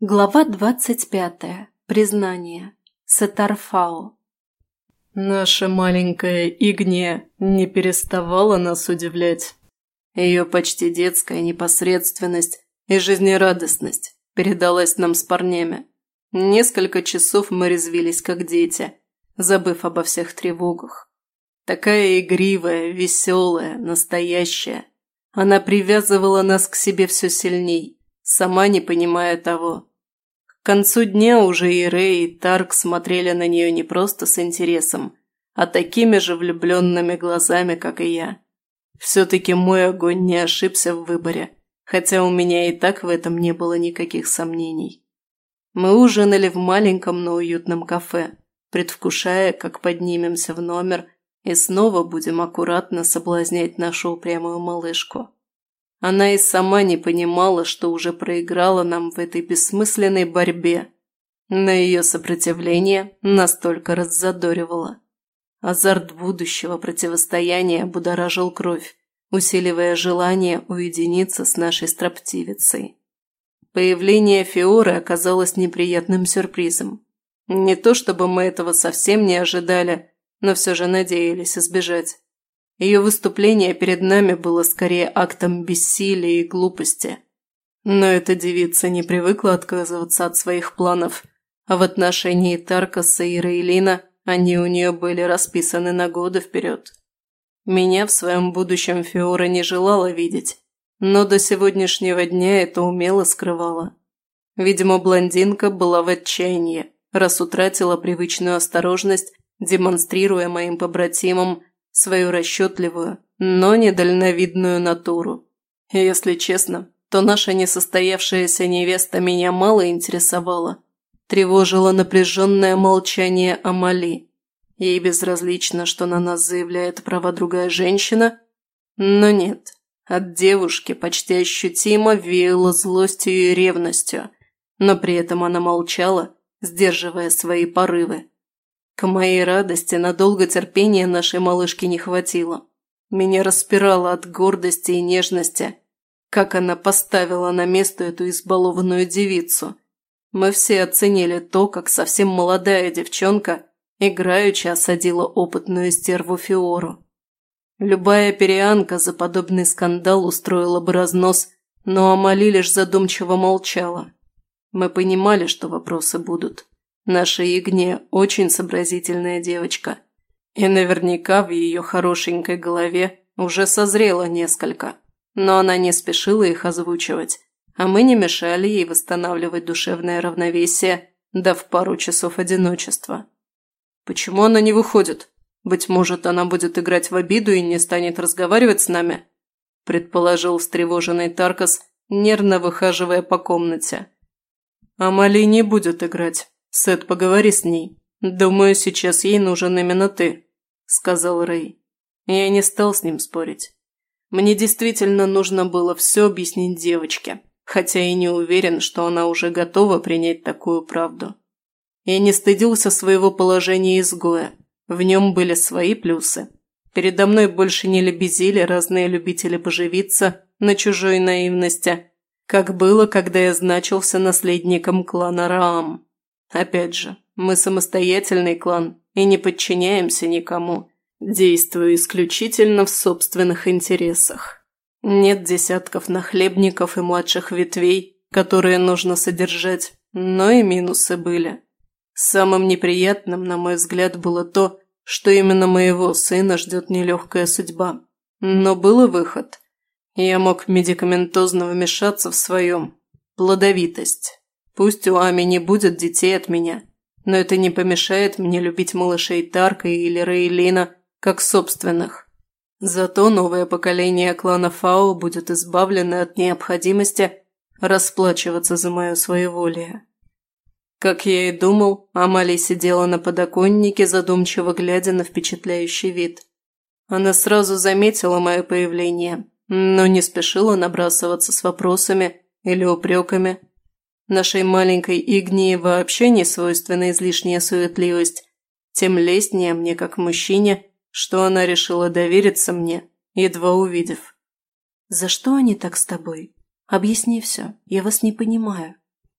Глава двадцать пятая. Признание. Сатарфао. Наша маленькая Игния не переставала нас удивлять. Ее почти детская непосредственность и жизнерадостность передалась нам с парнями. Несколько часов мы резвились как дети, забыв обо всех тревогах. Такая игривая, веселая, настоящая. Она привязывала нас к себе все сильней, сама не понимая того. К концу дня уже и Рэй, и Тарк смотрели на нее не просто с интересом, а такими же влюбленными глазами, как и я. Все-таки мой огонь не ошибся в выборе, хотя у меня и так в этом не было никаких сомнений. Мы ужинали в маленьком, но уютном кафе, предвкушая, как поднимемся в номер и снова будем аккуратно соблазнять нашу упрямую малышку. Она и сама не понимала, что уже проиграла нам в этой бессмысленной борьбе. Но ее сопротивление настолько раззадоривало. Азарт будущего противостояния будоражил кровь, усиливая желание уединиться с нашей строптивицей. Появление Фиоры оказалось неприятным сюрпризом. Не то чтобы мы этого совсем не ожидали, но все же надеялись избежать. Ее выступление перед нами было скорее актом бессилия и глупости. Но эта девица не привыкла отказываться от своих планов, а в отношении Таркаса и Рейлина они у нее были расписаны на годы вперед. Меня в своем будущем Фиора не желала видеть, но до сегодняшнего дня это умело скрывала. Видимо, блондинка была в отчаянии, раз утратила привычную осторожность, демонстрируя моим побратимам свою расчетливую, но недальновидную натуру. Если честно, то наша несостоявшаяся невеста меня мало интересовала. Тревожило напряженное молчание Амали. Ей безразлично, что на нас заявляет права другая женщина, но нет. От девушки почти ощутимо веяло злостью и ревностью, но при этом она молчала, сдерживая свои порывы. К моей радости надолго терпения нашей малышки не хватило. Меня распирало от гордости и нежности, как она поставила на место эту избалованную девицу. Мы все оценили то, как совсем молодая девчонка играючи осадила опытную стерву Фиору. Любая перианка за подобный скандал устроила бы разнос, но Амали лишь задумчиво молчала. Мы понимали, что вопросы будут. Наша Игне очень сообразительная девочка. И наверняка в ее хорошенькой голове уже созрело несколько. Но она не спешила их озвучивать, а мы не мешали ей восстанавливать душевное равновесие, дав пару часов одиночества. «Почему она не выходит? Быть может, она будет играть в обиду и не станет разговаривать с нами?» предположил встревоженный Таркас, нервно выхаживая по комнате. «Амали не будет играть. «Сет, поговори с ней. Думаю, сейчас ей нужен именно ты», – сказал Рэй. Я не стал с ним спорить. Мне действительно нужно было все объяснить девочке, хотя и не уверен, что она уже готова принять такую правду. Я не стыдился своего положения изгоя. В нем были свои плюсы. Передо мной больше не лебезили разные любители поживиться на чужой наивности, как было, когда я значился наследником клана Раам. Опять же, мы самостоятельный клан и не подчиняемся никому, действуя исключительно в собственных интересах. Нет десятков нахлебников и младших ветвей, которые нужно содержать, но и минусы были. Самым неприятным, на мой взгляд, было то, что именно моего сына ждет нелегкая судьба. Но был и выход. Я мог медикаментозно вмешаться в своем. Плодовитость. Пусть у Ами не будет детей от меня, но это не помешает мне любить малышей Тарка или Рейлина как собственных. Зато новое поколение клана Фао будет избавлено от необходимости расплачиваться за мое своеволие. Как я и думал, Амали сидела на подоконнике, задумчиво глядя на впечатляющий вид. Она сразу заметила мое появление, но не спешила набрасываться с вопросами или упреками, Нашей маленькой Игнии вообще не свойственна излишняя суетливость. Тем лестнее мне, как мужчине, что она решила довериться мне, едва увидев. «За что они так с тобой? Объясни все, я вас не понимаю».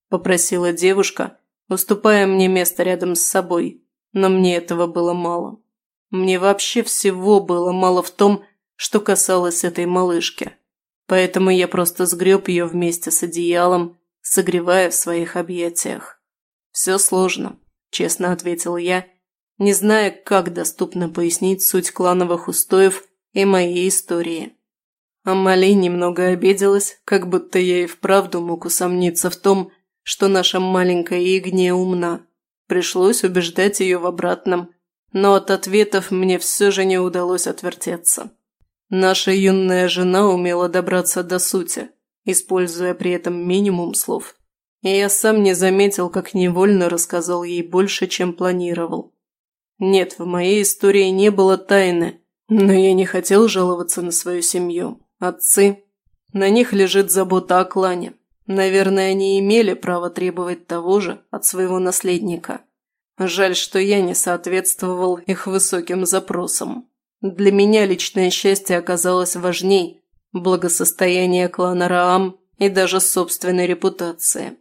– попросила девушка, уступая мне место рядом с собой, но мне этого было мало. Мне вообще всего было мало в том, что касалось этой малышки. Поэтому я просто сгреб ее вместе с одеялом, согревая в своих объятиях. «Все сложно», – честно ответил я, не зная, как доступно пояснить суть клановых устоев и моей истории. Амали немного обиделась, как будто я и вправду мог усомниться в том, что наша маленькая Игния умна. Пришлось убеждать ее в обратном, но от ответов мне все же не удалось отвертеться. Наша юная жена умела добраться до сути, используя при этом минимум слов. И я сам не заметил, как невольно рассказал ей больше, чем планировал. Нет, в моей истории не было тайны, но я не хотел жаловаться на свою семью. Отцы. На них лежит забота о клане. Наверное, они имели право требовать того же от своего наследника. Жаль, что я не соответствовал их высоким запросам. Для меня личное счастье оказалось важней благосостояние клана Раам и даже собственной репутации.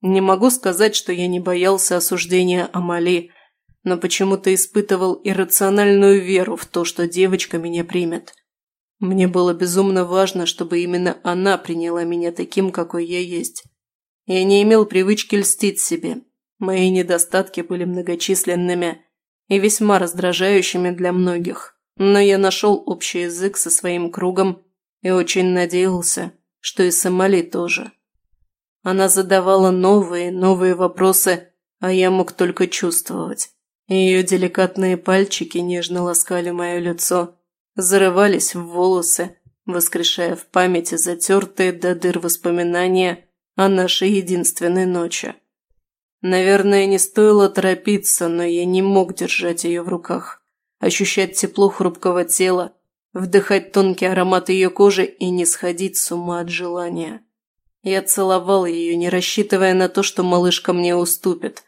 Не могу сказать, что я не боялся осуждения Амали, но почему-то испытывал иррациональную веру в то, что девочка меня примет. Мне было безумно важно, чтобы именно она приняла меня таким, какой я есть. Я не имел привычки льстить себе. Мои недостатки были многочисленными и весьма раздражающими для многих. Но я нашел общий язык со своим кругом и очень надеялся, что и Сомали тоже. Она задавала новые, новые вопросы, а я мог только чувствовать. Ее деликатные пальчики нежно ласкали мое лицо, зарывались в волосы, воскрешая в памяти затертые до дыр воспоминания о нашей единственной ночи. Наверное, не стоило торопиться, но я не мог держать ее в руках, ощущать тепло хрупкого тела, вдыхать тонкий аромат ее кожи и не сходить с ума от желания. Я целовал ее, не рассчитывая на то, что малышка мне уступит.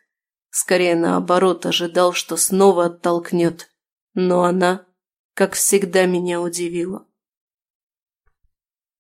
Скорее наоборот, ожидал, что снова оттолкнет. Но она как всегда меня удивило.